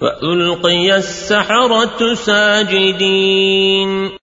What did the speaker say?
وألقي السحرة ساجدين.